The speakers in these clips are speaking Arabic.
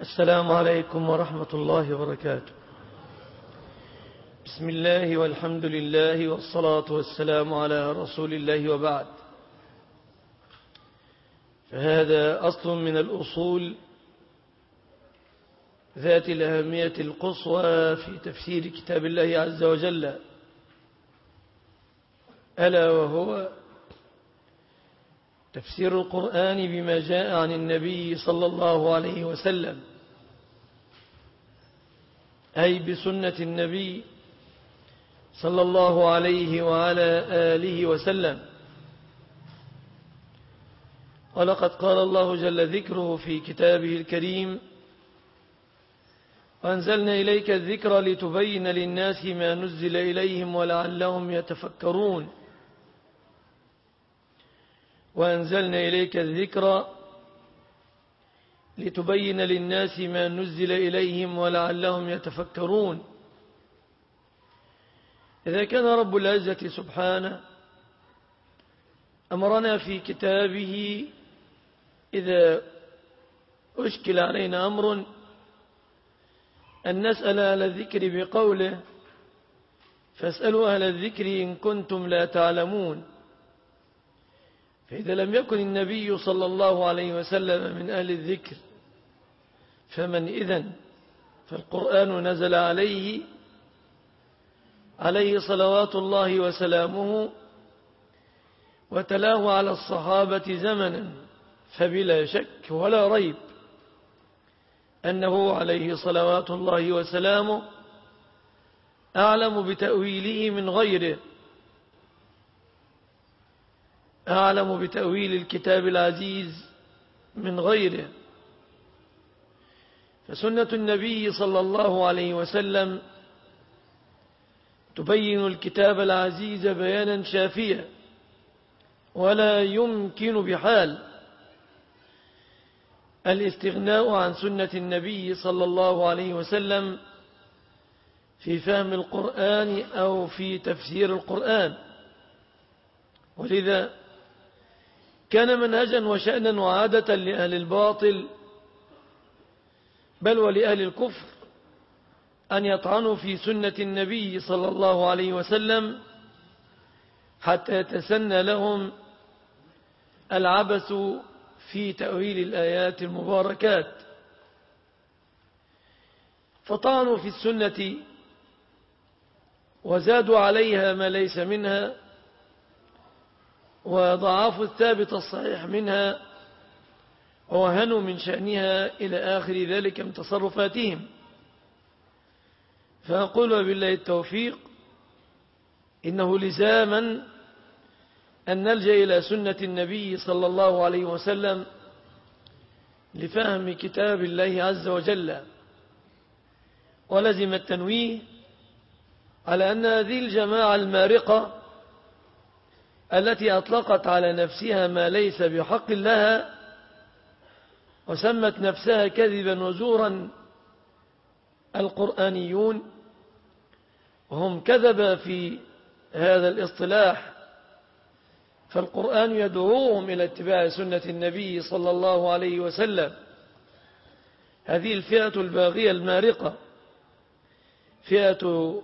السلام عليكم ورحمة الله وبركاته. بسم الله والحمد لله والصلاة والسلام على رسول الله وبعد. فهذا أصل من الأصول ذات الأهمية القصوى في تفسير كتاب الله عز وجل. ألا وهو تفسير القرآن بما جاء عن النبي صلى الله عليه وسلم. أي بسنة النبي صلى الله عليه وعلى آله وسلم. ولقد قال الله جل ذكره في كتابه الكريم وأنزلنا إليك الذكر لتبين للناس ما نزل إليهم ولعلهم يتفكرون. وأنزلنا إليك الذكر لتبين للناس ما نزل إليهم ولعلهم يتفكرون. إذا كان رب العزة سبحانه أمرنا في كتابه إذا أشكل علينا أمر أن نسأل أهل الذكر بقوله فاسألوا أهل الذكر إن كنتم لا تعلمون. فإذا لم يكن النبي صلى الله عليه وسلم من أهل الذكر فمن إذن فالقرآن نزل عليه عليه صلوات الله وسلامه وتلاه على الصحابة زمنا فبلا شك ولا ريب أنه عليه صلوات الله وسلامه أعلم بتأويله من غيره. أعلم بتأويل الكتاب العزيز من غيره. فسنة النبي صلى الله عليه وسلم تبين الكتاب العزيز بيانا شافيا ولا يمكن بحال الاستغناء عن سنة النبي صلى الله عليه وسلم في فهم القرآن أو في تفسير القرآن. ولذا كان منهجا وشأنا وعادة لأهل الباطل بل ولأهل الكفر أن يطعنوا في سنة النبي صلى الله عليه وسلم حتى يتسنى لهم العبث في تأويل الآيات المباركات. فطعنوا في السنة وزادوا عليها ما ليس منها وضعافوا الثابت الصحيح منها ووهنوا من شأنها إلى آخر ذلك من تصرفاتهم. فأقول بالله التوفيق إنه لزاما أن نلجأ إلى سنة النبي صلى الله عليه وسلم لفهم كتاب الله عز وجل. ولزم التنويه على أن هذه الجماعة المارقة التي أطلقت على نفسها ما ليس بحق لها وسمت نفسها كذبا وزورا القرآنيون وهم كذب في هذا الاصطلاح. فالقرآن يدعوهم إلى اتباع سنة النبي صلى الله عليه وسلم. هذه الفئة الباغية المارقة فئة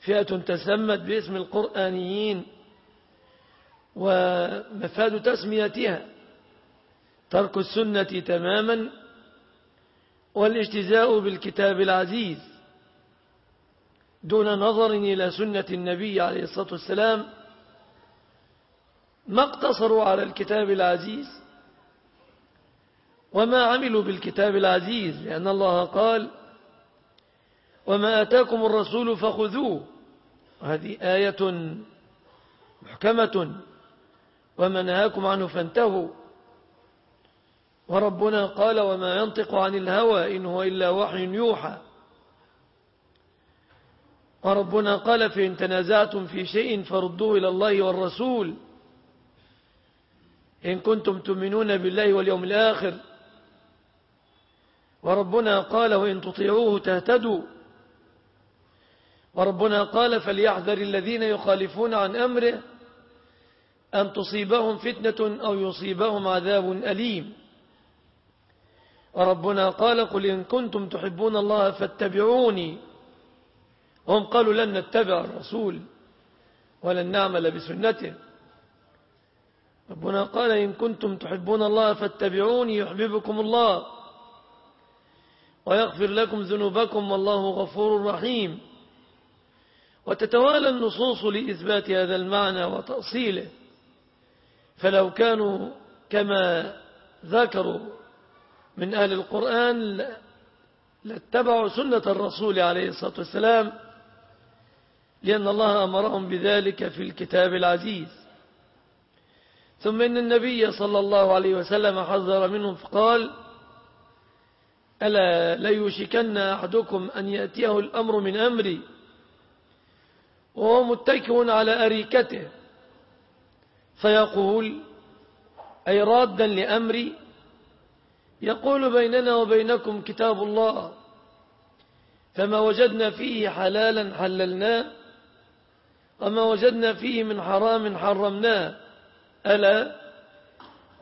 فئة تسمت باسم القرآنيين ومفاد تسميتها. ترك السنة تماما والاجتزاء بالكتاب العزيز دون نظر إلى سنة النبي عليه الصلاة والسلام ما اقتصروا على الكتاب العزيز وما عملوا بالكتاب العزيز لأن الله قال وما أتاكم الرسول فخذوه وهذه آية محكمة وما نهاكم عنه فانتهوا وربنا قال وما ينطق عن الهوى إن هو إلا وحي يوحى. وربنا قال فإن تنازعتم في شيء فردوه إلى الله والرسول. إن كنتم تؤمنون بالله واليوم الآخر. وربنا قال وإن تطيعوه تهتدوا. وربنا قال فليحذر الذين يخالفون عن أمره أن تصيبهم فتنة أو يصيبهم عذاب أليم. وربنا قال قل إن كنتم تحبون الله فاتبعوني. هم قالوا لن نتبع الرسول ولن نعمل بسنته. ربنا قال إن كنتم تحبون الله فاتبعوني يحببكم الله ويغفر لكم ذنوبكم والله غفور رحيم. وتتوالى النصوص لإثبات هذا المعنى وتأصيله. فلو كانوا كما ذكروا من أهل القرآن لاتبعوا سنة الرسول عليه الصلاة والسلام لأن الله أمرهم بذلك في الكتاب العزيز. ثم إن النبي صلى الله عليه وسلم حذر منهم فقال ألا ليوشكن أحدكم أن يأتيه الأمر من أمري وهو متكئ على أريكته فيقول أي رادا لأمري يقول بيننا وبينكم كتاب الله فما وجدنا فيه حلالا حللناه وما وجدنا فيه من حرام حرمناه. ألا؟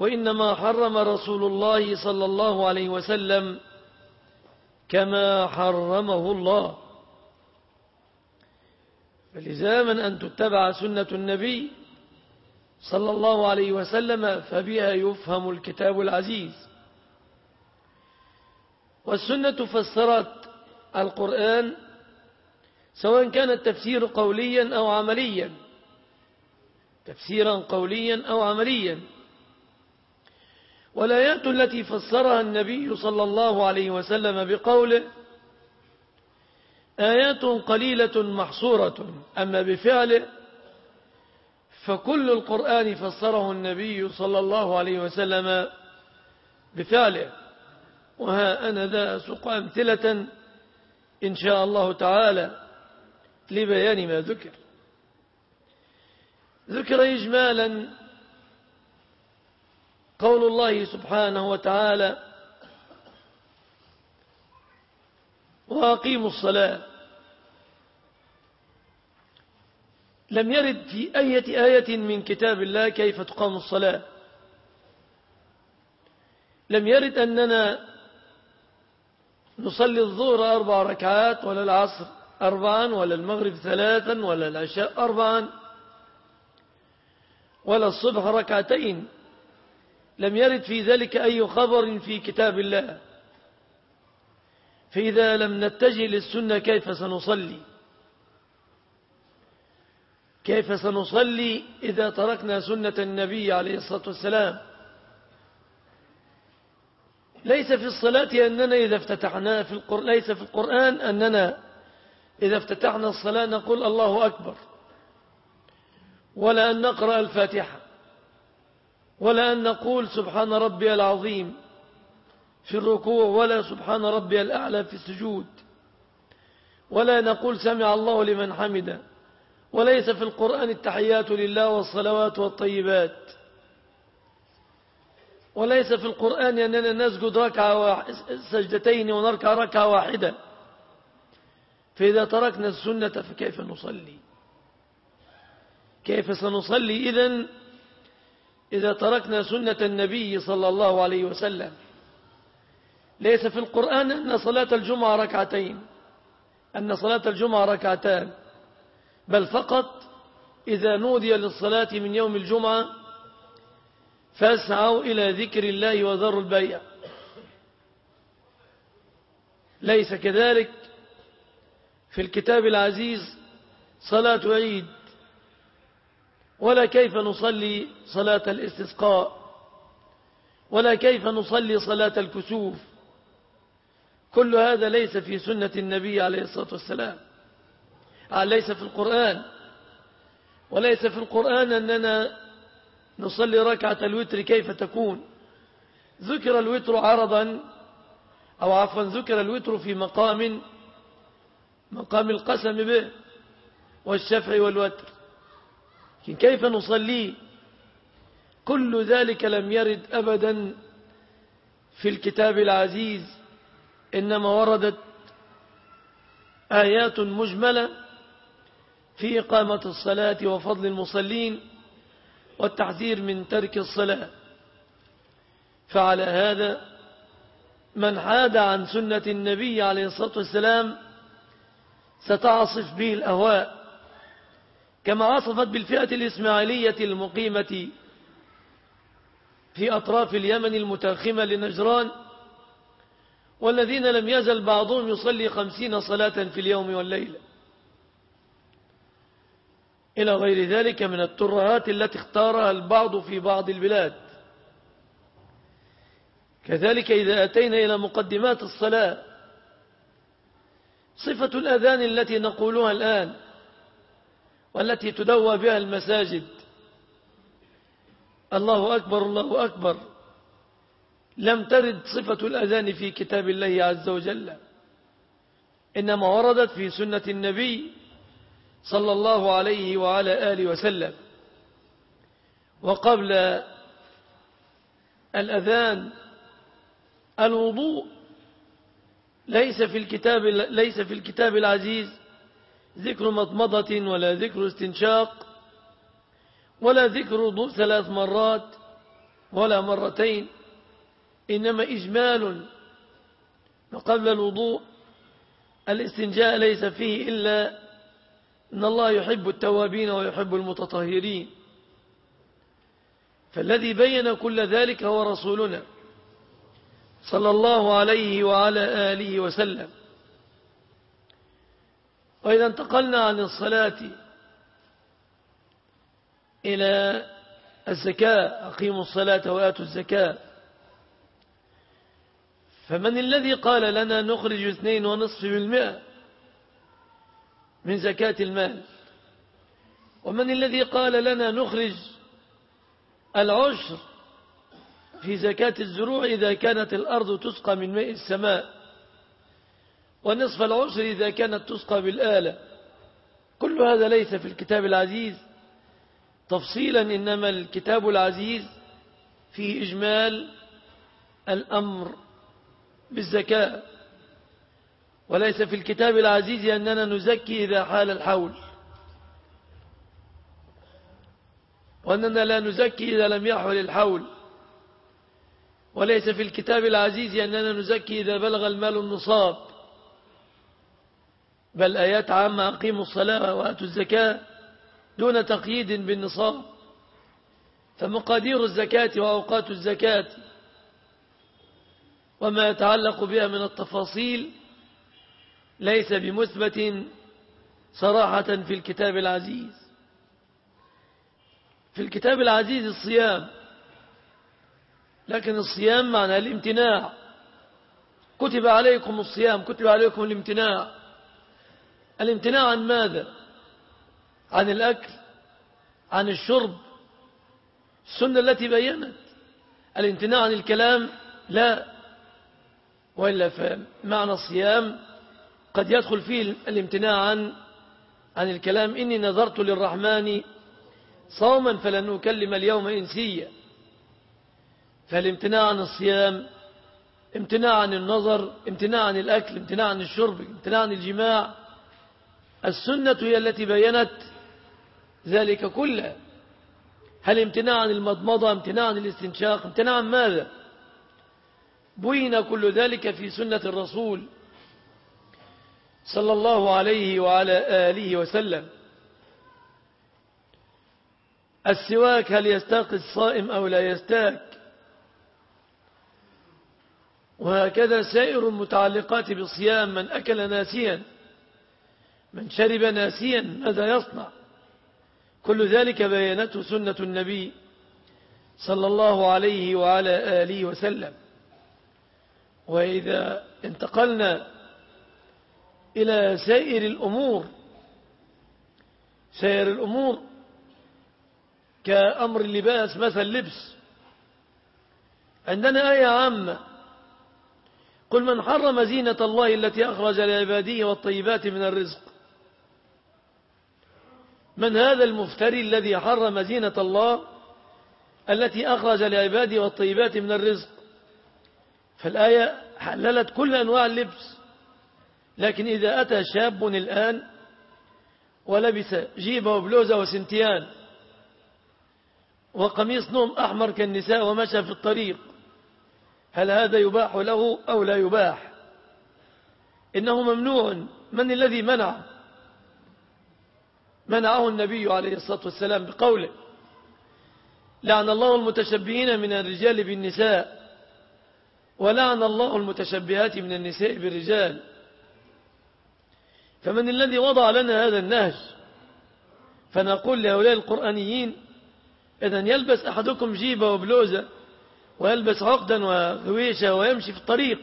وإنما حرم رسول الله صلى الله عليه وسلم كما حرمه الله. فلزاما أن تتبع سنة النبي صلى الله عليه وسلم فبها يفهم الكتاب العزيز. والسنة فسرت القرآن سواء كان التفسير قوليا أو عمليا. تفسيرا قوليا أو عمليا. والآيات التي فسرها النبي صلى الله عليه وسلم بقوله آيات قليلة محصورة. أما بفعله فكل القرآن فسره النبي صلى الله عليه وسلم بفعله. وها أنا ذا أسوق أمثلة إن شاء الله تعالى لبيان ما ذكر. ذكر إجمالا قول الله سبحانه وتعالى وأقيموا الصلاة. لم يرد في أية آية من كتاب الله كيف تقام الصلاة. لم يرد أننا نصلي الظهر أربع ركعات ولا العصر أربعا ولا المغرب ثلاثا ولا العشاء أربعا ولا الصبح ركعتين. لم يرد في ذلك أي خبر في كتاب الله. فإذا لم نتجه للسنة كيف سنصلي؟ كيف سنصلي إذا تركنا سنة النبي عليه الصلاة والسلام؟ ليس في الصلاة أننا إذا افتتحنا في القرآن ليس في القرآن أننا إذا افتتحنا الصلاة نقول الله أكبر. ولا أن نقرأ الفاتحة. ولا أن نقول سبحان ربي العظيم في الركوع ولا سبحان ربي الأعلى في السجود. ولا نقول سمع الله لمن حمده. وليس في القرآن التحيات لله والصلوات والطيبات. وليس في القرآن أننا نسجد ركعة سجدتين ونركع ركعة واحدة. فإذا تركنا السنة فكيف نصلي؟ كيف سنصلي؟ إذن إذا تركنا سنة النبي صلى الله عليه وسلم. ليس في القرآن أن صلاة الجمعة ركعتين أن صلاة الجمعة ركعتان بل فقط إذا نودي للصلاة من يوم الجمعة فاسعوا إلى ذكر الله وذروا البيع. ليس كذلك في الكتاب العزيز صلاة عيد ولا كيف نصلي صلاة الاستسقاء ولا كيف نصلي صلاة الكسوف. كل هذا ليس في سنة النبي عليه الصلاة والسلام. ليس في القرآن. وليس في القرآن أننا نصلي ركعة الوتر كيف تكون. ذكر الوتر عرضا أو عفوا ذكر الوتر في مقام مقام القسم به والشفع والوتر. لكن كيف نصلي؟ كل ذلك لم يرد أبدا في الكتاب العزيز إنما وردت آيات مجملة في إقامة الصلاة وفضل المصلين. والتحذير من ترك الصلاة. فعلى هذا من حاد عن سنة النبي عليه الصلاة والسلام ستعصف به الأهواء كما عصفت بالفئة الإسماعيلية المقيمة في أطراف اليمن المتاخمة لنجران والذين لم يزل بعضهم يصلي خمسين صلاة في اليوم والليلة. إلى غير ذلك من الترهات التي اختارها البعض في بعض البلاد. كذلك إذا أتينا إلى مقدمات الصلاة صفة الأذان التي نقولها الآن والتي تدوى بها المساجد. الله أكبر الله أكبر. لم ترد صفة الأذان في كتاب الله عز وجل إنما وردت في سنة النبي صلى الله عليه وعلى آله وسلم. وقبل الأذان الوضوء ليس في الكتاب ليس في الكتاب العزيز ذكر مضمضة ولا ذكر استنشاق ولا ذكر وضوء ثلاث مرات ولا مرتين إنما إجمال. وقبل الوضوء الاستنجاء ليس فيه إلا إن الله يحب التوابين ويحب المتطهرين. فالذي بين كل ذلك هو رسولنا صلى الله عليه وعلى آله وسلم. وإذا انتقلنا عن الصلاة إلى الزكاة أقيموا الصلاة وآتوا الزكاة. فمن الذي قال لنا نخرج اثنين ونصف بالمئة؟ من زكاة المال. ومن الذي قال لنا نخرج العشر في زكاة الزروع إذا كانت الأرض تسقى من ماء السماء ونصف العشر إذا كانت تسقى بالآلة. كل هذا ليس في الكتاب العزيز. تفصيلا إنما الكتاب العزيز فيه إجمال الأمر بالزكاة. وليس في الكتاب العزيز أننا نزكي إذا حال الحول. وأننا لا نزكي إذا لم يحول الحول. وليس في الكتاب العزيز أننا نزكي إذا بلغ المال النصاب. بل آيات عامة أقيموا الصلاة وآتوا الزكاة دون تقييد بالنصاب. فمقادير الزكاة وأوقات الزكاة. وما يتعلق بها من التفاصيل ليس بمثبت صراحة في الكتاب العزيز. في الكتاب العزيز الصيام لكن الصيام معنى الامتناع. كتب عليكم الصيام كتب عليكم الامتناع. الامتناع عن ماذا؟ عن الأكل عن الشرب. السنة التي بينت. الامتناع عن الكلام لا وإلا فمعنى الصيام قد يدخل فيه الامتناع عن عن الكلام إني نظرت للرحمن صوما فلن أكلم اليوم إنسيا. فالامتناع عن الصيام امتناع عن النظر امتناع عن الأكل امتناع عن الشرب امتناع عن الجماع. السنة هي التي بينت ذلك كله. هل امتناع عن المضمضة امتناع عن الاستنشاق امتناع عن ماذا؟ بين كل ذلك في سنة الرسول. صلى الله عليه وعلى آله وسلم. السواك هل يستاق الصائم أو لا يستاك؟ وهكذا سائر المتعلقات بالصيام من أكل ناسيا من شرب ناسيا ماذا يصنع؟ كل ذلك بينته سنة النبي صلى الله عليه وعلى آله وسلم. وإذا انتقلنا إلى سائر الأمور سائر الأمور كأمر اللباس مثل لبس. عندنا آية عامة قل من حرم زينة الله التي أخرج لعباده والطيبات من الرزق. من هذا المفتري الذي حرم زينة الله التي أخرج لعباده والطيبات من الرزق؟ فالآية حللت كل أنواع اللبس. لكن إذا أتى شاب الآن ولبس جيبة وبلوزة وسنتيان وقميص نوم أحمر كالنساء ومشى في الطريق هل هذا يباح له أو لا يباح؟ إنه ممنوع. من الذي منع؟ منعه النبي عليه الصلاة والسلام بقوله لعن الله المتشبهين من الرجال بالنساء ولعن الله المتشبهات من النساء بالرجال. فمن الذي وضع لنا هذا النهج فنقول لهؤلاء القرآنيين إذا يلبس أحدكم جيبة وبلوزة ويلبس عقدا وغويشة ويمشي في الطريق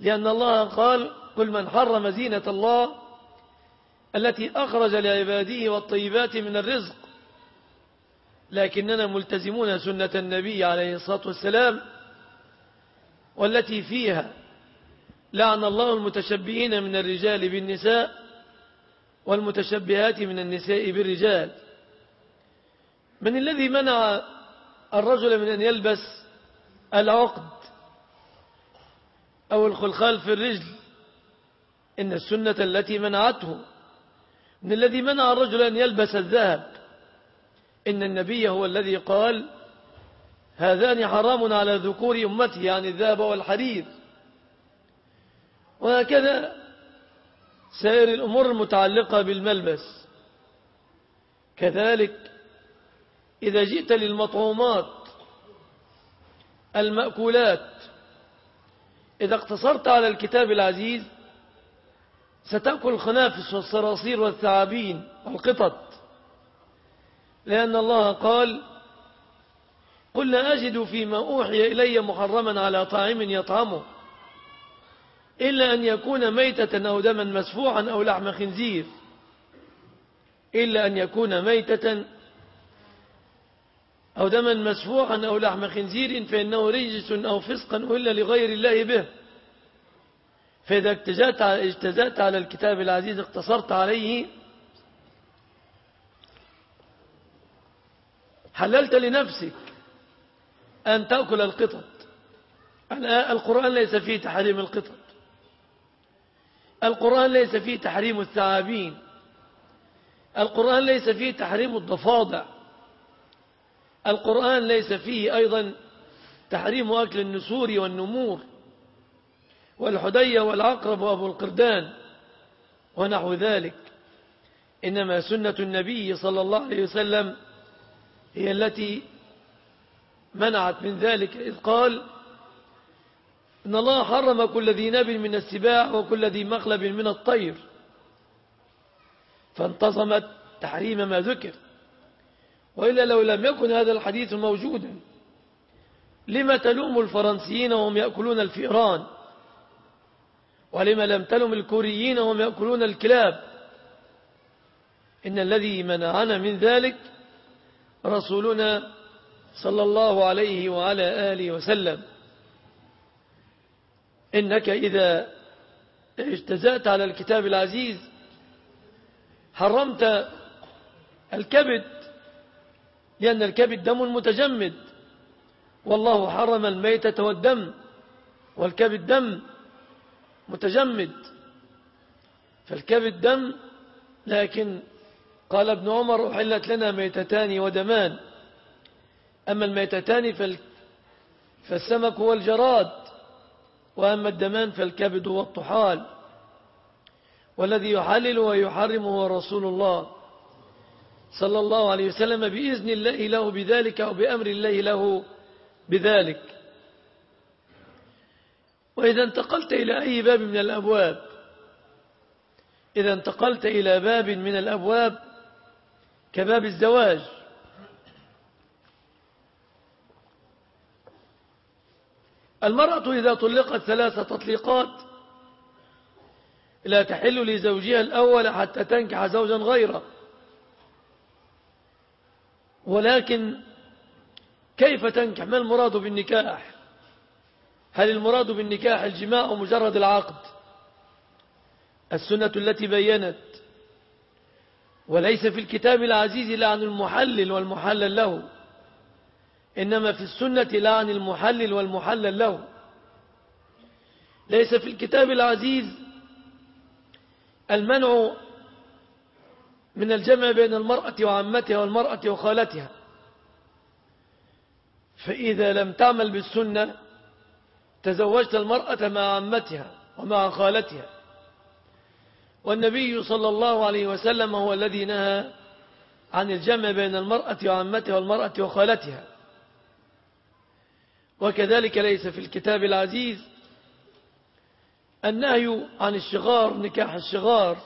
لأن الله قال قل من حرم زينة الله التي أخرج لعباده والطيبات من الرزق. لكننا ملتزمون سنة النبي عليه الصلاة والسلام والتي فيها لعن الله المتشبهين من الرجال بالنساء والمتشبهات من النساء بالرجال. من الذي منع الرجل من أن يلبس العقد أو الخلخال في الرجل؟ إن السنة التي منعته. من الذي منع الرجل أن يلبس الذهب؟ إن النبي هو الذي قال هذان حرام على ذكور أمتي يعني الذهب والحرير. وهكذا سائر الأمور المتعلقة بالملبس. كذلك إذا جئت للمطعومات المأكولات إذا اقتصرت على الكتاب العزيز ستأكل الخنافس والصراصير والثعابين والقطط. لأن الله قال قل لا أجد فيما أوحي إلي محرما على طاعم يطعمه. إلا أن يكون ميتة أو دما مسفوعا أو لحم خنزير. إلا أن يكون ميتة أو دما مسفوعا أو لحم خنزير فإنه رجس أو فسقا إلا لغير الله به. فإذا اجتزأت على الكتاب العزيز اقتصرت عليه حللت لنفسك أن تأكل القطط. القرآن ليس فيه تحريم القطط. القرآن ليس فيه تحريم الثعابين. القرآن ليس فيه تحريم الضفادع. القرآن ليس فيه أيضا تحريم أكل النسور والنمور والحدية والعقرب وأبو القردان ونحو ذلك. إنما سنة النبي صلى الله عليه وسلم هي التي منعت من ذلك إذ قال إن الله حرم كل ذي نب من السباع وكل ذي مخلب من الطير. فانتظمت تحريم ما ذكر. وإلا لو لم يكن هذا الحديث موجودا لما تلوم الفرنسيين وهم يأكلون الفئران؟ ولما لم تلوم الكوريين وهم يأكلون الكلاب؟ إن الذي منعنا من ذلك رسولنا صلى الله عليه وعلى آله وسلم. إنك إذا اجتزأت على الكتاب العزيز حرمت الكبد لأن الكبد دم متجمد والله حرم الميتة والدم والكبد دم متجمد. فالكبد دم لكن قال ابن عمر أحلت لنا ميتتان ودمان. أما الميتتان فالسمك والجراد. وأما الدمان فالكبد والطحال والذي يحلل ويحرم هو رسول الله صلى الله عليه وسلم بإذن الله له بذلك أو بأمر الله له بذلك. وإذا انتقلت إلى أي باب من الأبواب؟ إذا انتقلت إلى باب من الأبواب كباب الزواج. المرأة إذا طلقت ثلاث تطليقات لا تحل لزوجها الأول حتى تنكح زوجا غيره. ولكن كيف تنكح؟ ما المراد بالنكاح؟ هل المراد بالنكاح الجماع مجرد العقد؟ السنة التي بينت. وليس في الكتاب العزيز لا عن المحلل والمحلل له. إنما في السنة لا عن المحلل والمحلل له. ليس في الكتاب العزيز المنع من الجمع بين المرأة وعمتها والمرأة وخالتها. فإذا لم تعمل بالسنة تزوجت المرأة مع عمتها ومع خالتها. والنبي صلى الله عليه وسلم هو الذي نهى عن الجمع بين المرأة وعمتها والمرأة وخالتها. وكذلك ليس في الكتاب العزيز النهي عن الشغار نكاح الشغار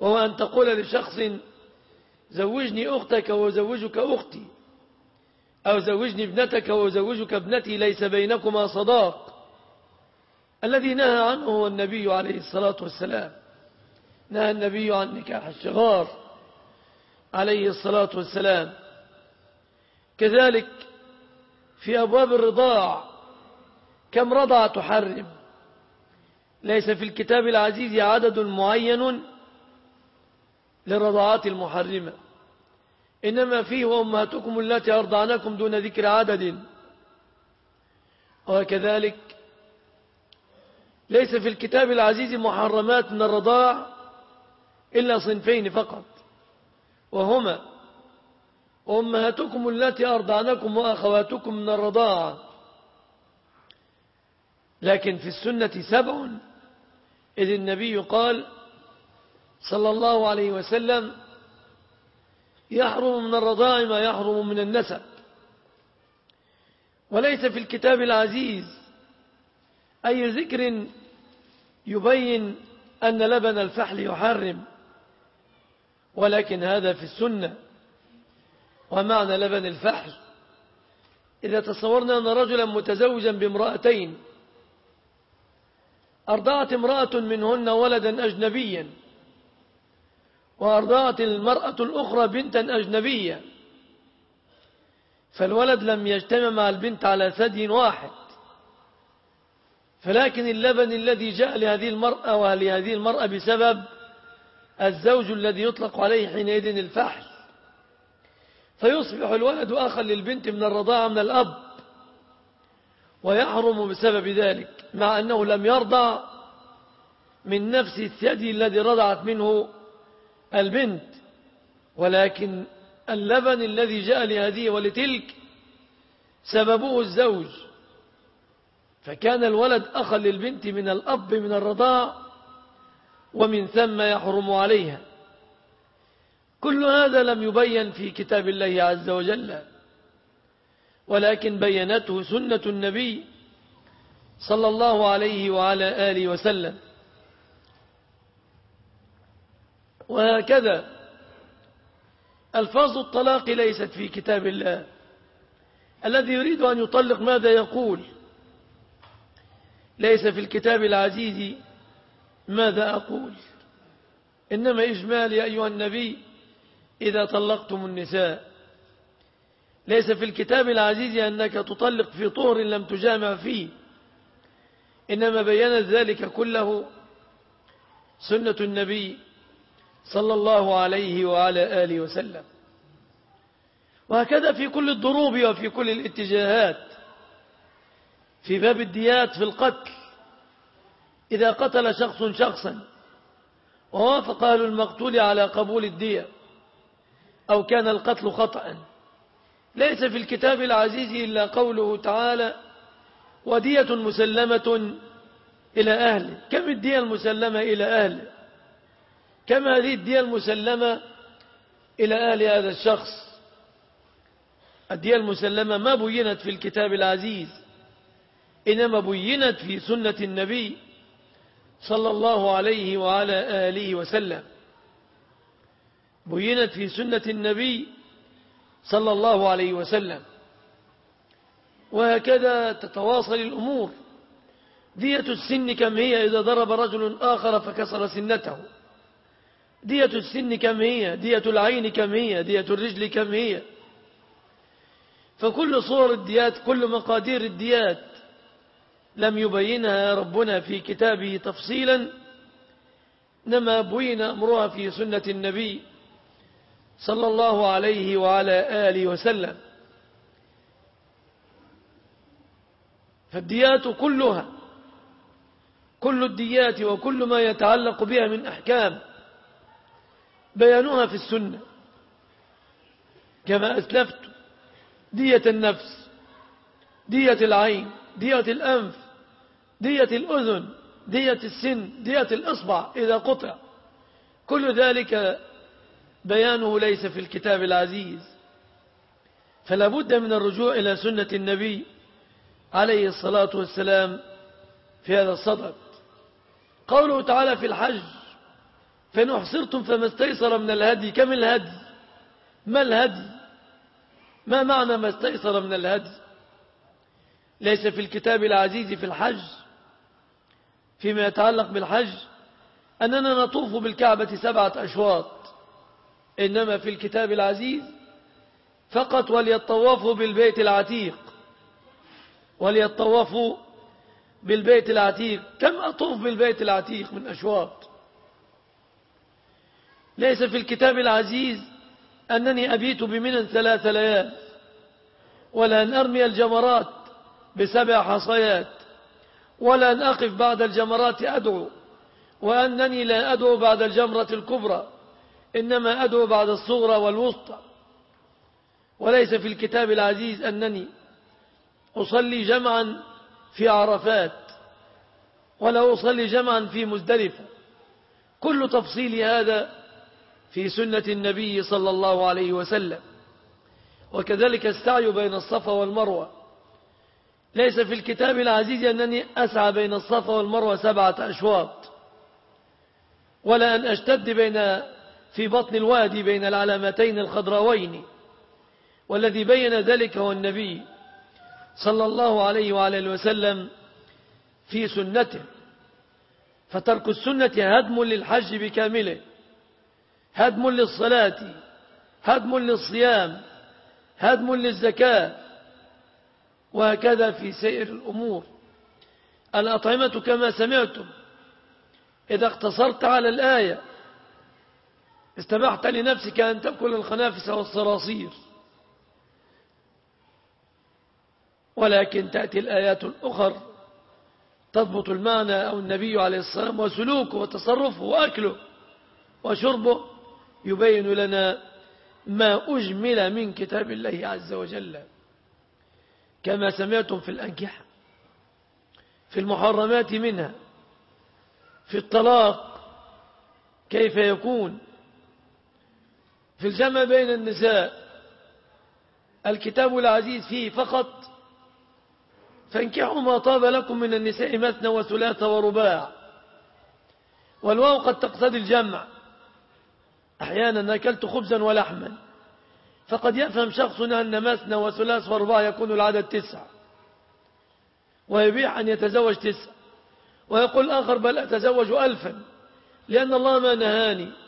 وهو أن تقول لشخص زوجني أختك وزوجك أختي أو زوجني ابنتك وزوجك ابنتي ليس بينكما صداق. الذي نهى عنه هو النبي عليه الصلاة والسلام. نهى النبي عن نكاح الشغار عليه الصلاة والسلام. كذلك في أبواب الرضاع. كم رضع تحرم؟ ليس في الكتاب العزيز عدد معين للرضاعات المحرمة. إنما فيه وأمهاتكم التي أرضعنكم دون ذكر عدد. وكذلك ليس في الكتاب العزيز محرمات من الرضاع إلا صنفين فقط وهما أمهاتكم التي أرضعنكم وأخواتكم من الرضاعة لكن في السنة سبع إذ النبي قال صلى الله عليه وسلم يحرم من الرضاع ما يحرم من النسب. وليس في الكتاب العزيز أي ذكر يبين أن لبن الفحل يحرم ولكن هذا في السنة. ومعنى لبن الفحل. إذا تصورنا أن رجلا متزوجا بامرأتين أرضعت امرأة منهن ولدا أجنبيا وأرضعت المرأة الأخرى بنتا أجنبية فالولد لم يجتمع مع البنت على ثدي واحد. فلكن اللبن الذي جاء لهذه المرأة ولهذه المرأة بسبب الزوج الذي يطلق عليه حينئذ الفحل. فيصبح الولد أخا للبنت من الرضاعة من الأب ويحرم بسبب ذلك مع أنه لم يرضع من نفس الثدي الذي رضعت منه البنت. ولكن اللبن الذي جاء لهذه ولتلك سببه الزوج. فكان الولد أخا للبنت من الأب من الرضاع ومن ثم يحرم عليها. كل هذا لم يبين في كتاب الله عز وجل ولكن بينته سنة النبي صلى الله عليه وعلى آله وسلم. وهكذا ألفاظ الطلاق ليست في كتاب الله. الذي يريد أن يطلق ماذا يقول؟ ليس في الكتاب العزيز ماذا أقول. إنما إجمال يا أيها النبي إذا طلقتم النساء. ليس في الكتاب العزيز أنك تطلق في طهر لم تجامع فيه. إنما بينت ذلك كله سنة النبي صلى الله عليه وعلى آله وسلم. وهكذا في كل الضروب وفي كل الاتجاهات. في باب الديات في القتل. إذا قتل شخص شخصا ووافق أهل المقتول على قبول الدية. أو كان القتل خطأ. ليس في الكتاب العزيز إلا قوله تعالى ودية مسلمة إلى أهله. كم الدية المسلمة إلى أهله؟ كم هذه الدية المسلمة إلى أهل هذا الشخص؟ الدية المسلمة ما بينت في الكتاب العزيز إنما بينت في سنة النبي صلى الله عليه وعلى آله وسلم. بينت في سنة النبي صلى الله عليه وسلم. وهكذا تتواصل الأمور. دية السن كم هي إذا ضرب رجل آخر فكسر سنته؟ دية السن كم هي؟ دية العين كم هي؟ دية الرجل كم هي؟ فكل صور الديات كل مقادير الديات لم يبينها ربنا في كتابه تفصيلا إنما بين أمرها في سنة النبي. صلى الله عليه وعلى آله وسلم. فالديات كلها كل الديات وكل ما يتعلق بها من أحكام بيانها في السنة. كما أسلفت دية النفس دية العين دية الأنف دية الأذن دية السن دية الإصبع إذا قطع. كل ذلك بيانه ليس في الكتاب العزيز. فلا بد من الرجوع إلى سنة النبي عليه الصلاة والسلام في هذا الصدد. قوله تعالى في الحج فإن أحصرتم فما استيسر من الهدي. كم الهدي؟ ما الهدي؟ ما معنى ما استيسر من الهدي؟ ليس في الكتاب العزيز في الحج. فيما يتعلق بالحج أننا نطوف بالكعبة سبعة أشواط. إنما في الكتاب العزيز فقط وليطوفوا بالبيت العتيق وليطوفوا بالبيت العتيق. كم أطوف بالبيت العتيق من أشواط؟ ليس في الكتاب العزيز أنني أبيت بمنى ثلاث ليال ولا أن أرمي الجمرات بسبع حصيات ولا أن أقف بعد الجمرات أدعو وأنني لا أدعو بعد الجمرة الكبرى. إنما أدعو بعد الصغرى والوسطى وليس في الكتاب العزيز أنني أصلي جمعا في عرفات ولا أصلي جمعا في مزدلفة. كل تفصيل هذا في سنة النبي صلى الله عليه وسلم. وكذلك السعي بين الصفا والمروة. ليس في الكتاب العزيز أنني أسعى بين الصفا والمروة سبعة أشواط ولا أن أشتد بين في بطن الوادي بين العلامتين الخضراوين والذي بين ذلك هو النبي صلى الله عليه وعلى وسلم في سنته. فترك السنة هدم للحج بكامله هدم للصلاة هدم للصيام هدم للزكاة وهكذا في سائر الأمور. الأطعمة كما سمعتم إذا اقتصرت على الآية استبحت لنفسك أن تأكل الخنافس والصراصير. ولكن تأتي الآيات الأخر تضبط المعنى أو النبي عليه الصلاة والسلام وسلوكه وتصرفه وأكله وشربه يبين لنا ما أجمل من كتاب الله عز وجل. كما سمعتم في الأنكحة في المحرمات منها في الطلاق كيف يكون في الجمع بين النساء. الكتاب العزيز فيه فقط فانكحوا ما طاب لكم من النساء مثنى وثلاث ورباع. والواو قد تقتضي الجمع. أحيانا أكلت خبزا ولحما فقد يفهم شخص أن مثنى وثلاث ورباع يكون العدد تسعة. ويبيح أن يتزوج تسعة. ويقول آخر بل أتزوج ألفا لأن الله ما نهاني.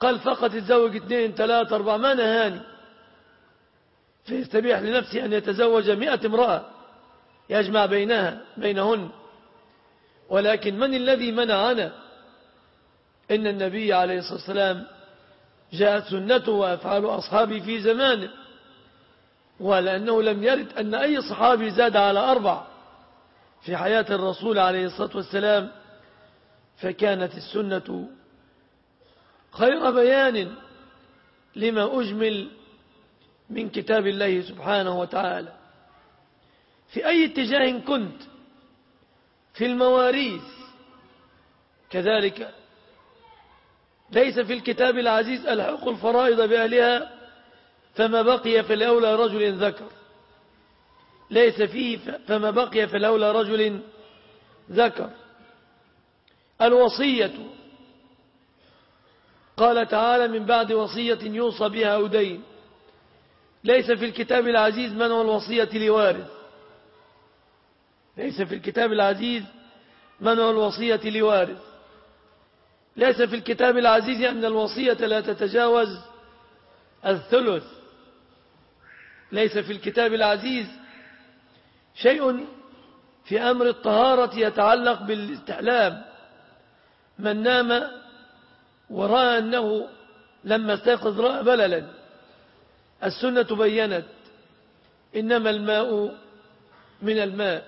قال فقط يتزوج اثنين ثلاثة أربعة ما نهاني. فيستبيح لنفسه أن يتزوج مئة امرأة. يجمع بينها بينهن. ولكن من الذي منعنا؟ إن النبي عليه الصلاة والسلام جاءت سنته وأفعال أصحابه في زمانه. ولأنه لم يرد أن أي صحابي زاد على أربع في حياة الرسول عليه الصلاة والسلام. فكانت السنة خير بيان لما أجمل من كتاب الله سبحانه وتعالى. في أي اتجاه كنت في المواريث كذلك ليس في الكتاب العزيز ألحق الفرائض بأهلها فما بقي في الأولى رجل ذكر. ليس فيه فما بقي في الأولى رجل ذكر. الوصية قال تعالى من بعد وصية يوصى بها أو دين ليس في الكتاب العزيز منع الوصية لوارث ليس في الكتاب العزيز منع الوصية لوارث ليس في الكتاب العزيز أن الوصية لا تتجاوز الثلث. ليس في الكتاب العزيز شيء في أمر الطهارة يتعلق بالإستحلام. من نام ورأى أنه لما استيقظ رأى بللا. السنة بينت إنما الماء من الماء.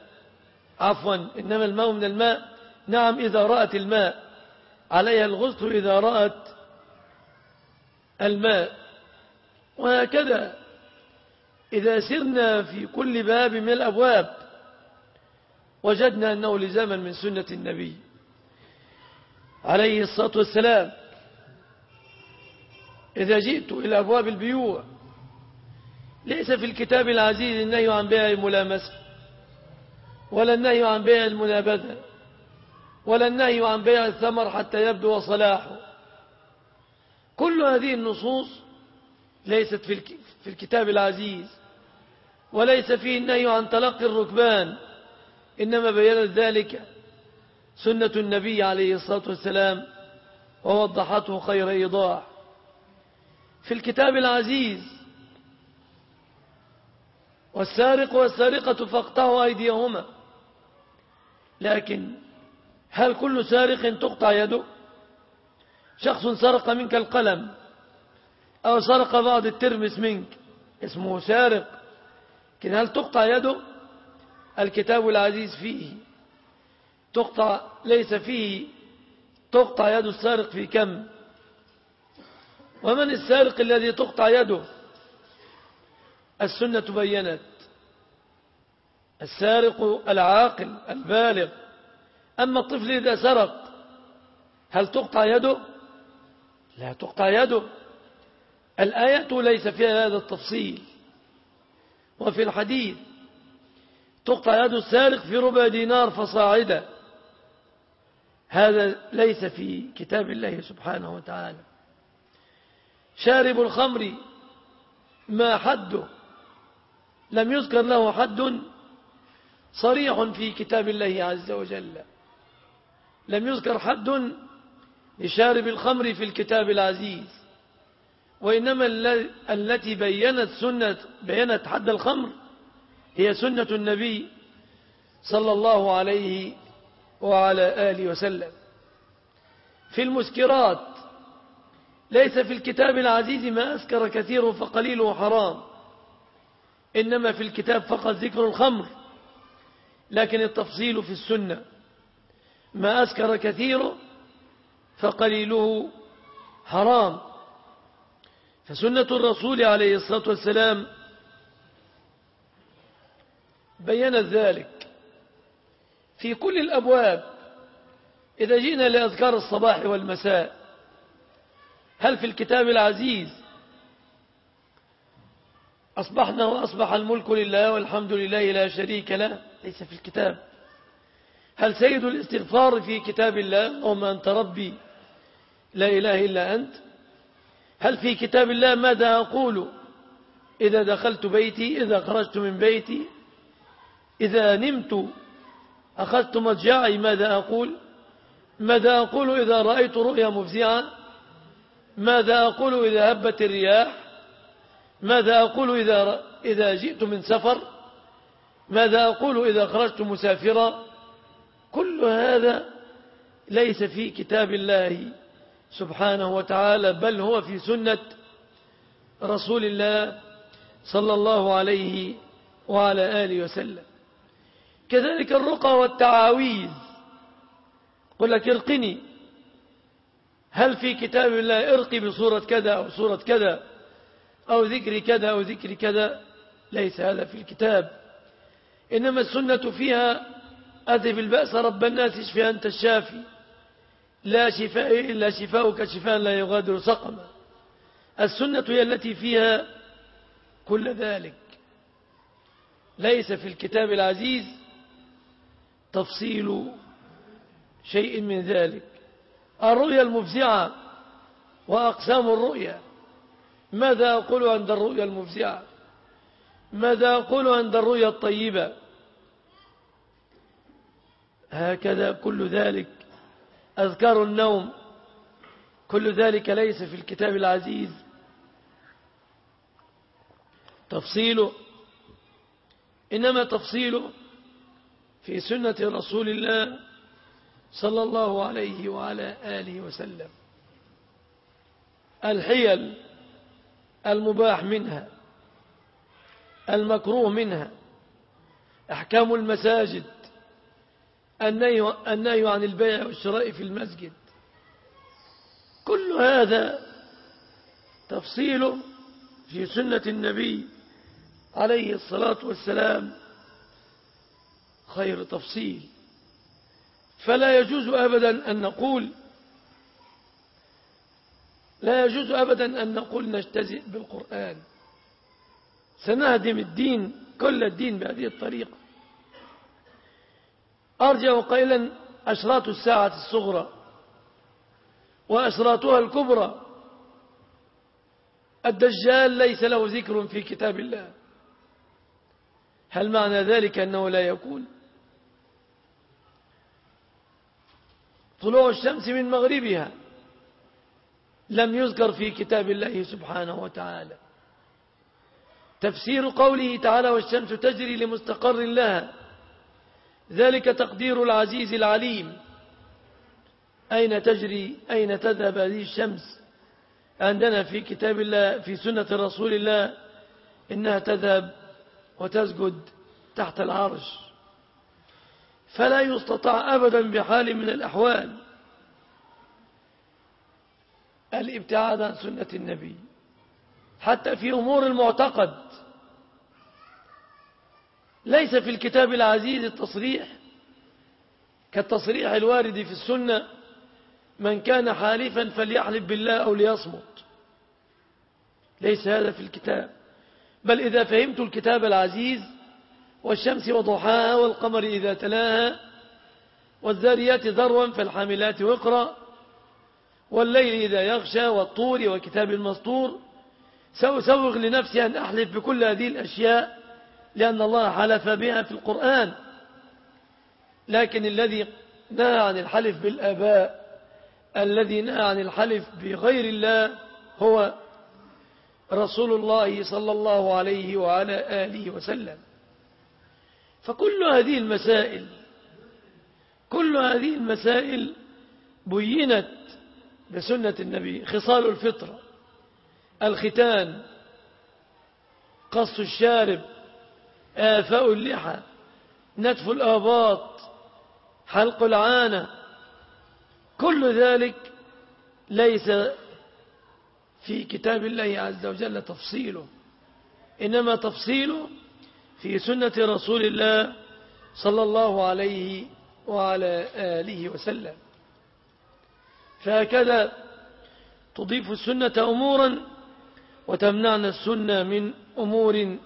عفوا إنما الماء من الماء. نعم إذا رأت الماء. عليها الغسل إذا رأت الماء. وهكذا. إذا سرنا في كل باب من الأبواب وجدنا أنه لزاما من سنة النبي عليه الصلاة والسلام. إذا جئت إلى أبواب البيوع. ليس في الكتاب العزيز النهي عن بيع الملامسة ولا النهي عن بيع المنابذة ولا النهي عن بيع الثمر حتى يبدو صلاحه. كل هذه النصوص ليست في الكتاب العزيز وليس فيه النهي عن تلقي الركبان إنما بينت ذلك سنة النبي عليه الصلاة والسلام ووضحته خير إيضاح. في الكتاب العزيز. والسارق والسارقة فاقطعوا أيديهما. لكن هل كل سارق تقطع يده؟ شخص سرق منك القلم أو سرق بعض الترمس منك اسمه سارق. لكن هل تقطع يده؟ الكتاب العزيز فيه. تقطع ليس فيه. تقطع يد السارق في كم؟ ومن السارق الذي تقطع يده؟ السنة بينت. السارق العاقل البالغ. أما الطفل إذا سرق هل تقطع يده؟ لا تقطع يده. الآية ليس فيها هذا التفصيل. وفي الحديث تقطع يد السارق في ربع دينار فصاعدا. هذا ليس في كتاب الله سبحانه وتعالى. شارب الخمر ما حده لم يذكر له حد صريح في كتاب الله عز وجل. لم يذكر حد لشارب الخمر في الكتاب العزيز. وإنما التي بينت سنة بينت حد الخمر هي سنة النبي صلى الله عليه وعلى آله وسلم. في المسكرات ليس في الكتاب العزيز ما أسكر كثير فقليله حرام إنما في الكتاب فقط ذكر الخمر لكن التفصيل في السنة. ما أسكر كثير فقليله حرام. فسنة الرسول عليه الصلاة والسلام بينت ذلك. في كل الأبواب إذا جئنا لأذكار الصباح والمساء هل في الكتاب العزيز؟ أصبحنا وأصبح الملك لله والحمد لله لا شريك له. ليس في الكتاب. هل سيد الاستغفار في كتاب الله؟ وما أنت ربي؟ لا إله إلا أنت. هل في كتاب الله؟ ماذا أقول؟ إذا دخلت بيتي إذا خرجت من بيتي إذا نمت أخذت مضجعي ماذا أقول؟ ماذا أقول إذا رأيت رؤيا مفزعة؟ ماذا أقول إذا هبت الرياح؟ ماذا أقول إذا, إذا جئت من سفر؟ ماذا أقول إذا خرجت مسافرا؟ كل هذا ليس في كتاب الله سبحانه وتعالى بل هو في سنة رسول الله صلى الله عليه وعلى آله وسلم. كذلك الرقى والتعاويذ. قل لك ارقني. هل في كتاب الله ارقي بصورة كذا أو صورة كذا أو ذكر كذا أو ذكر كذا؟ ليس هذا في الكتاب. إنما السنة فيها أذب البأس رب الناس اشفي أنت الشافي. لا شفاء إلا شفاؤك شفاء لا يغادر سقما. السنة هي التي فيها كل ذلك. ليس في الكتاب العزيز تفصيل شيء من ذلك. الرؤيا المفزعة وأقسام الرؤيا ماذا أقول عند الرؤيا المفزعة؟ ماذا أقول عند الرؤيا الطيبة؟ هكذا كل ذلك أذكار النوم. كل ذلك ليس في الكتاب العزيز. تفصيله إنما تفصيله في سنة رسول الله صلى الله عليه وعلى آله وسلم. الحيل المباح منها المكروه منها أحكام المساجد النهي عن البيع والشراء في المسجد. كل هذا تفصيله في سنة النبي عليه الصلاة والسلام. خير تفصيل. فلا يجوز أبدا أن نقول لا يجوز أبدا أن نقول نجتزئ بالقرآن. سنهدم الدين كل الدين بهذه الطريقة. أرجع قيلا أشراط الساعة الصغرى وأشراطها الكبرى. الدجال ليس له ذكر في كتاب الله. هل معنى ذلك أنه لا يكون؟ طلوع الشمس من مغربها لم يذكر في كتاب الله سبحانه وتعالى. تفسير قوله تعالى والشمس تجري لمستقر لها. ذلك تقدير العزيز العليم. أين تجري؟ أين تذهب هذه الشمس؟ عندنا في كتاب الله في سنة رسول الله إنها تذهب وتسجد تحت العرش. فلا يستطاع أبدا بحال من الأحوال. الابتعاد عن سنة النبي حتى في أمور المعتقد. ليس في الكتاب العزيز التصريح كالتصريح الوارد في السنة من كان حالفا فليحلف بالله أو ليصمت. ليس هذا في الكتاب. بل إذا فهمت الكتاب العزيز والشمس وضحاها والقمر إذا تلاها والذاريات ذروا فالحاملات وقرا والليل إذا يغشى والطور وكتاب المسطور سأسوغ لنفسي أن أحلف بكل هذه الأشياء لأن الله حلف بها في القرآن. لكن الذي نهى عن الحلف بالآباء الذي نهى عن الحلف بغير الله هو رسول الله صلى الله عليه وعلى آله وسلم. فكل هذه المسائل كل هذه المسائل بينت بسنة النبي. خصال الفطرة الختان قص الشارب آفاء اللحى نتف الآباط حلق العانة كل ذلك ليس في كتاب الله عز وجل تفصيله إنما تفصيله في سنة رسول الله صلى الله عليه وعلى آله وسلم. فهكذا تضيف السنة أمورا وتمنعنا السنة من أمور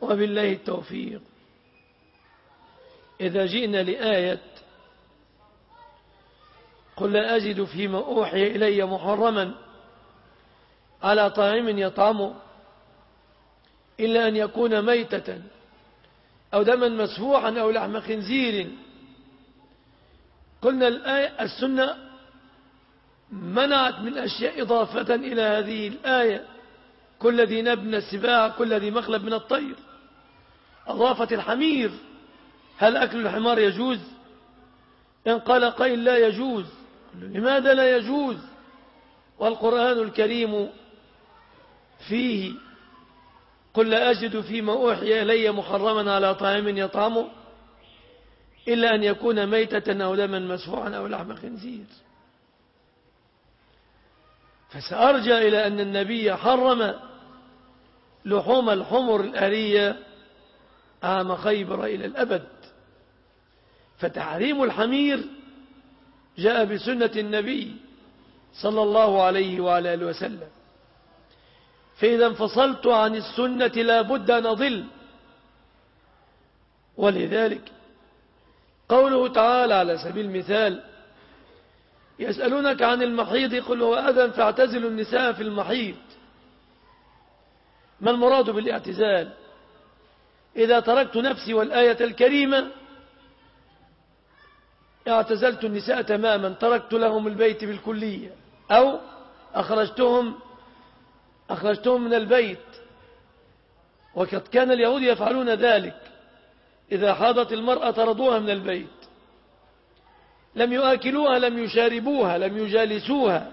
وبالله التوفيق. إذا جئنا لآية قل لا أجد فيما أوحي إلي محرما على طاعم يطعمه. إلا أن يكون ميتة أو دما مسفوحا أو لحم خنزير. قلنا الآية السنة منعت من أشياء إضافة إلى هذه الآية. كل ذي نب من السباع كل ذي مخلب من الطير. أضافت الحمير. هل أكل الحمار يجوز؟ إن قال قيل لا يجوز. لماذا لا يجوز؟ والقرآن الكريم فيه قل لا أجد فيما أوحي إلي محرما على طعام يطعمه إلا أن يكون ميتة أو دما مسفوعا أو لحم خنزير. فسأرجع إلى أن النبي حرم لحوم الحمر الأرية عام خيبر إلى الأبد. فتحريم الحمير جاء بسنة النبي صلى الله عليه وعلى آله وسلم. فإذا انفصلت عن السنة لا بد أن أضل. ولذلك قوله تعالى على سبيل المثال يسألونك عن المحيض قل هو أذن فاعتزلوا النساء في المحيض. ما المراد بالاعتزال؟ إذا تركت نفسي والآية الكريمة اعتزلت النساء تماما تركت لهم البيت بالكلية أو أخرجتهم أخرجتهم من البيت. وقد كان اليهود يفعلون ذلك إذا حاضت المرأة طردوها من البيت. لم يؤكلوها لم يشاربوها لم يجالسوها.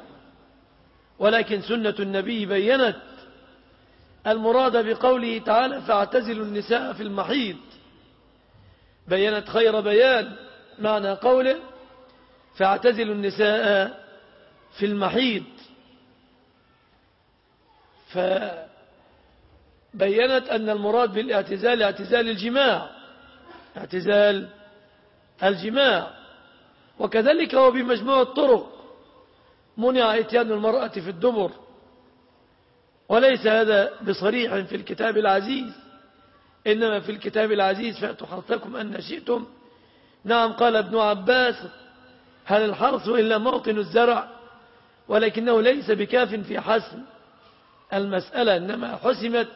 ولكن سنة النبي بينت. المراد بقوله تعالى فاعتزلوا النساء في المحيض بينت خير بيان معنى قوله فاعتزلوا النساء في المحيض فبينت أن المراد بالاعتزال اعتزال الجماع اعتزال الجماع. وكذلك هو بمجموع الطرق. منع إتيان المرأة في الدبر. وليس هذا بصريح في الكتاب العزيز. إنما في الكتاب العزيز فأتوا حرثكم أن شئتم. نعم قال ابن عباس هل الحرث إلا موطن الزرع ولكنه ليس بكاف في حسم. المسألة إنما حسمت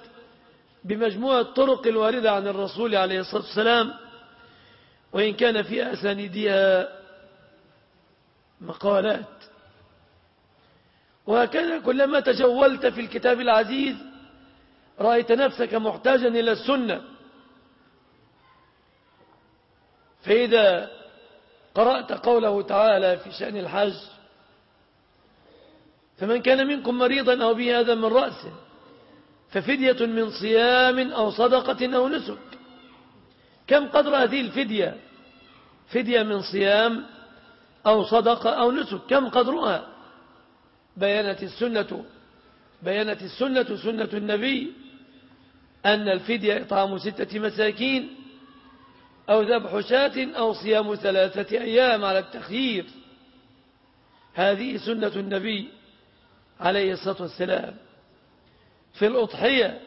بمجموعة الطرق الواردة عن الرسول عليه الصلاة والسلام وإن كان في أساندها مقالات. وهكذا كلما تجولت في الكتاب العزيز رأيت نفسك محتاجا إلى السنة. فإذا قرأت قوله تعالى في شأن الحج فمن كان منكم مريضا أو به هذا من رأسه ففدية من صيام أو صدقة أو نسك. كم قدر هذه الفدية؟ فدية من صيام أو صدقة أو نسك. كم قدرها؟ بيانت السنة بيانت السنة سنة النبي أن الفدية إطعام ستة مساكين أو ذبح شاة أو صيام ثلاثة أيام على التخيير. هذه سنة النبي. عليه الصلاة والسلام. في الأضحية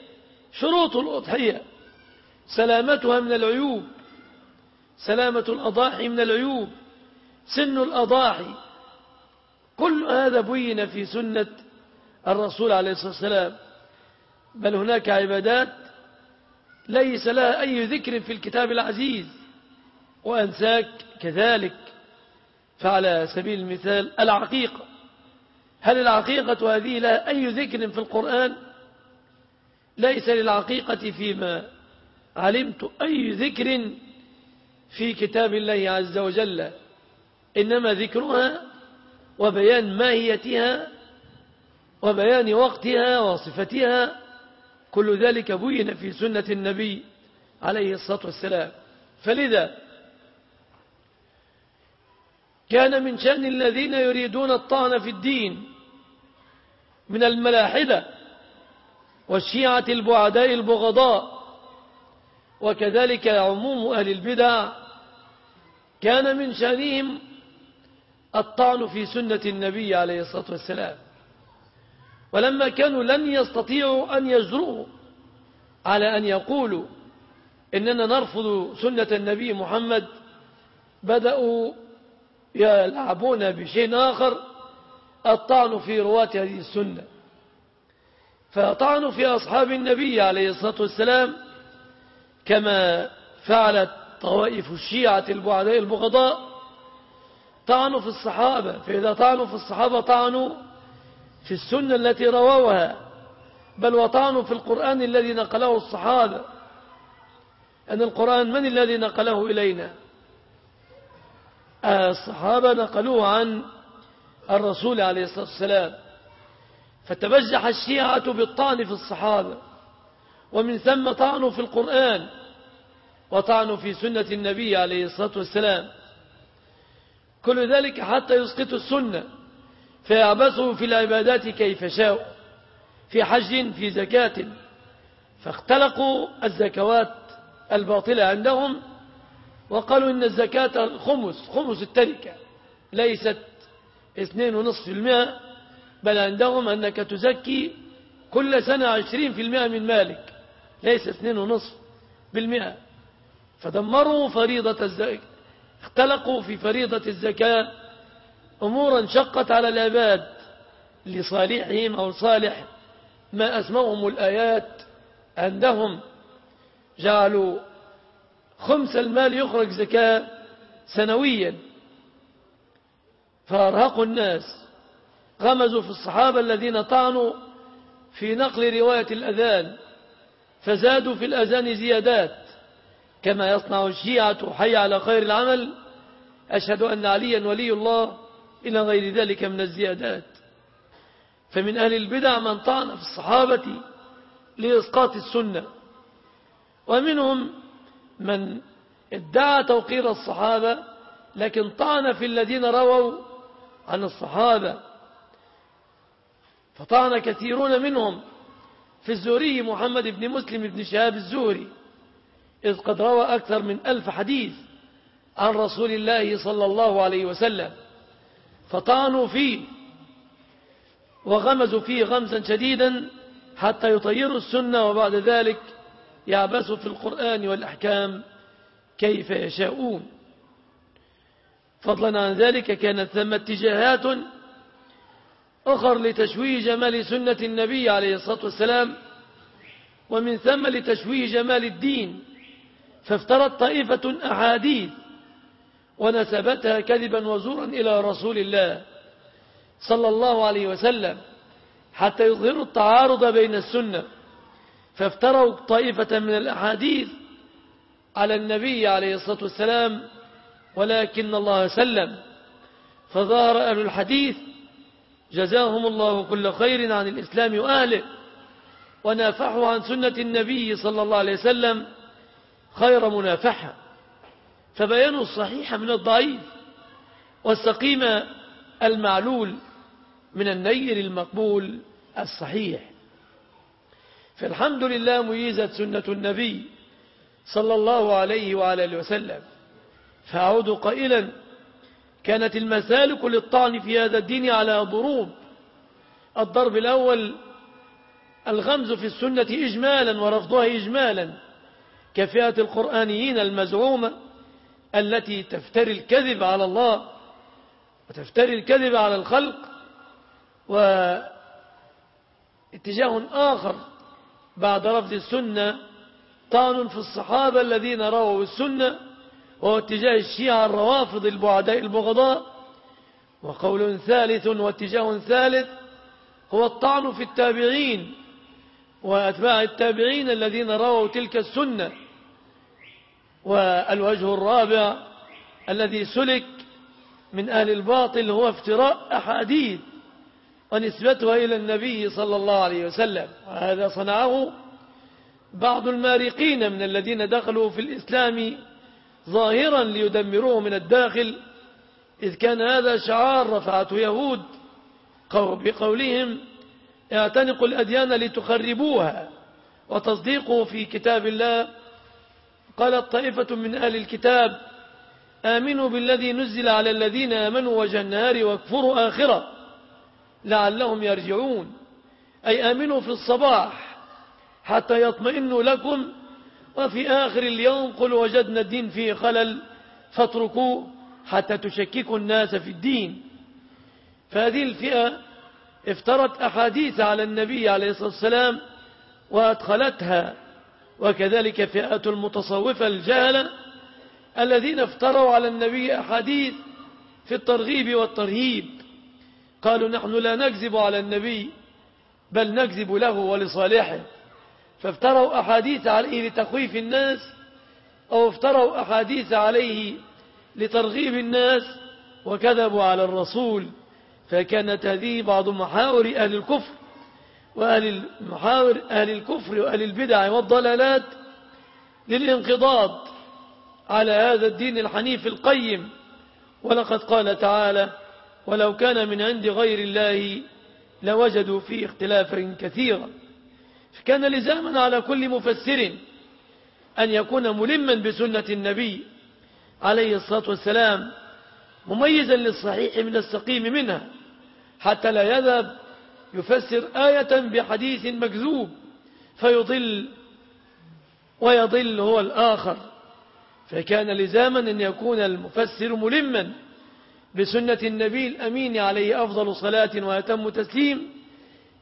شروط الأضحية. سلامتها من العيوب. سلامة الأضاحي من العيوب. سن الأضاحي. كل هذا بين في سنة الرسول عليه الصلاة والسلام. بل هناك عبادات ليس لها أي ذكر في الكتاب العزيز. وأنساك كذلك. فعلى سبيل المثال العقيقة هل العقيقة هذه لها أي ذكر في القرآن؟ ليس للعقيقة فيما علمت أي ذكر في كتاب الله عز وجل إنما ذكرها وبيان ماهيتها وبيان وقتها وصفتها. كل ذلك بين في سنة النبي عليه الصلاة والسلام. فلذا كان من شأن الذين يريدون الطعن في الدين من الملاحدة والشيعة البعداء البغضاء. وكذلك عموم أهل البدع كان من شأنهم الطعن في سنة النبي عليه الصلاة والسلام. ولما كانوا لن يستطيعوا أن يجرؤوا على أن يقولوا إننا نرفض سنة النبي محمد بدأوا يلعبون بشيء آخر الطعن في رواة هذه السنة. فطعنوا في أصحاب النبي عليه الصلاة والسلام كما فعلت طوائف الشيعة البعداء البغضاء طعنوا في الصحابة. فإذا طعنوا في الصحابة طعنوا في السنة التي رووها بل وطعنوا في القرآن الذي نقله الصحابة. أن القرآن من الذي نقله إلينا؟ الصحابة نقلوه عن الرسول عليه الصلاة والسلام فتبجح الشيعة بالطعن في الصحابة ومن ثم طعنوا في القرآن وطعنوا في سنة النبي عليه الصلاة والسلام. كل ذلك حتى يسقطوا السنة فيعبثوا في العبادات كيف شاءوا في حج في زكاة فاختلقوا الزكوات الباطلة عندهم وقالوا إن الزكاة خمس خمس التركة ليست اثنين ونصف المئة بل عندهم أنك تزكي كل سنة عشرين في المئة من مالك ليس اثنين ونصف بالمئة فدمروا فريضة الزكاة اختلقوا في فريضة الزكاة أمورا شقت على العباد لصالحهم أو صالح ما أسموهم الآيات عندهم. جعلوا خمس المال يخرج زكاة سنويا. فأرهقوا الناس. غمزوا في الصحابة الذين طعنوا في نقل رواية الأذان فزادوا في الأذان زيادات. كما يصنع الشيعة حي على خير العمل أشهد أن عليا ولي الله إلى غير ذلك من الزيادات. فمن أهل البدع من طعن في الصحابة لإسقاط السنة. ومنهم من ادعى توقير الصحابة لكن طعن في الذين رووا عن الصحابة. فطعن كثيرون منهم في الزهري محمد بن مسلم بن شهاب الزهري إذ قد روى أكثر من ألف حديث عن رسول الله صلى الله عليه وسلم. فطعنوا فيه وغمزوا فيه غمزا شديدا حتى يطيروا السنة وبعد ذلك يعبثوا في القرآن والأحكام كيف يشاءون. فضلا عن ذلك كانت ثم اتجاهات أخر لتشويه جمال سنة النبي عليه الصلاة والسلام ومن ثم لتشويه جمال الدين فافترت طائفة أحاديث ونسبتها كذبا وزورا إلى رسول الله صلى الله عليه وسلم حتى يظهروا التعارض بين السنة. فافتروا طائفة من الأحاديث على النبي عليه الصلاة والسلام ولكن الله سلم. فظهر أهل الحديث جزاهم الله كل خير عن الإسلام وأهله ونافحوا عن سنة النبي صلى الله عليه وسلم خير منافحة. فبينوا الصحيح من الضعيف والسقيم المعلول من النير المقبول الصحيح. فالحمد لله ميزت سنة النبي صلى الله عليه وعلى وسلم. فأعود قائلا كانت المسالك للطعن في هذا الدين على ضروب. الضرب الأول الغمز في السنة إجمالا ورفضها إجمالا. كفئة القرآنيين المزعومة التي تفتري الكذب على الله وتفتري الكذب على الخلق واتجاه آخر بعد رفض السنة طعن في الصحابة الذين رووا السنة وهو اتجاه الشيعة الروافض البعداء البغضاء. وقول ثالث واتجاه ثالث هو الطعن في التابعين وأتباع التابعين الذين رووا تلك السنة. والوجه الرابع الذي سلك من أهل الباطل هو افتراء أحاديث ونسبتها إلى النبي صلى الله عليه وسلم. وهذا صنعه بعض المارقين من الذين دخلوا في الإسلام ظاهرا ليدمروه من الداخل إذ كان هذا شعار رفعته يهود بقولهم اعتنقوا الأديان لتخربوها وتصديقه في كتاب الله. قالت طائفة من أهل الكتاب آمنوا بالذي نزل على الذين آمنوا وجه النهار واكفروا آخرة لعلهم يرجعون. أي آمنوا في الصباح حتى يطمئنوا لكم وفي آخر اليوم قل وجدنا الدين فيه خلل فاتركوه حتى تشككوا الناس في الدين. فهذه الفئة افترت أحاديث على النبي عليه الصلاة والسلام وأدخلتها وكذلك فئة المتصوفة الجهلة الذين افتروا على النبي أحاديث في الترغيب والترهيب. قالوا نحن لا نكذب على النبي بل نكذب له ولصالحه. فافتروا أحاديث عليه لتخويف الناس أو افتروا أحاديث عليه لترغيب الناس وكذبوا على الرسول. فكانت هذه بعض محاور أهل الكفر وأهل المحاور أهل الكفر وأهل البدع والضلالات للانقضاض على هذا الدين الحنيف القيم. ولقد قال تعالى ولو كان من عند غير الله لوجدوا فيه اختلافا كثيرا فكان لزاما على كل مفسر أن يكون ملما بسنة النبي عليه الصلاة والسلام مميزا للصحيح من السقيم منها حتى لا يذهب يفسر آية بحديث مكذوب فيضل ويضل هو الآخر. فكان لزاما أن يكون المفسر ملما بسنة النبي الأمين عليه أفضل صلاة وأتم تسليم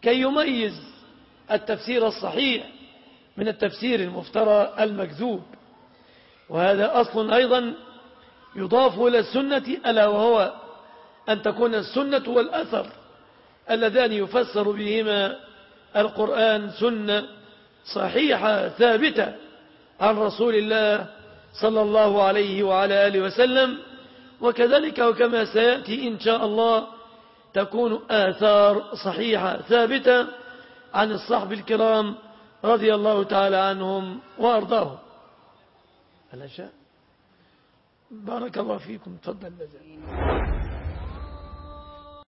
كي يميز التفسير الصحيح من التفسير المفترى المكذوب. وهذا أصل أيضا يضاف إلى السنة ألا وهو أن تكون السنة والأثر اللذان يفسر بهما القرآن سنة صحيحة ثابتة عن رسول الله صلى الله عليه وعلى آله وسلم. وكذلك وكما سيأتي إن شاء الله تكون آثار صحيحة ثابتة عن الصحب الكرام رضي الله تعالى عنهم وأرضاهم. ألا شاء بارك الله فيكم. تفضل. مزال